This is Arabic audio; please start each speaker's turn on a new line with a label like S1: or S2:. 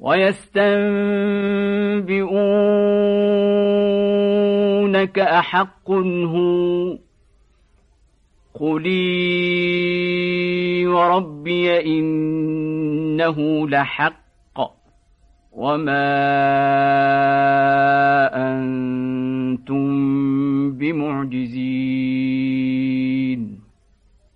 S1: ويستنبئونك أحق هو قلي وربي إنه لحق وما أنتم بمعجزين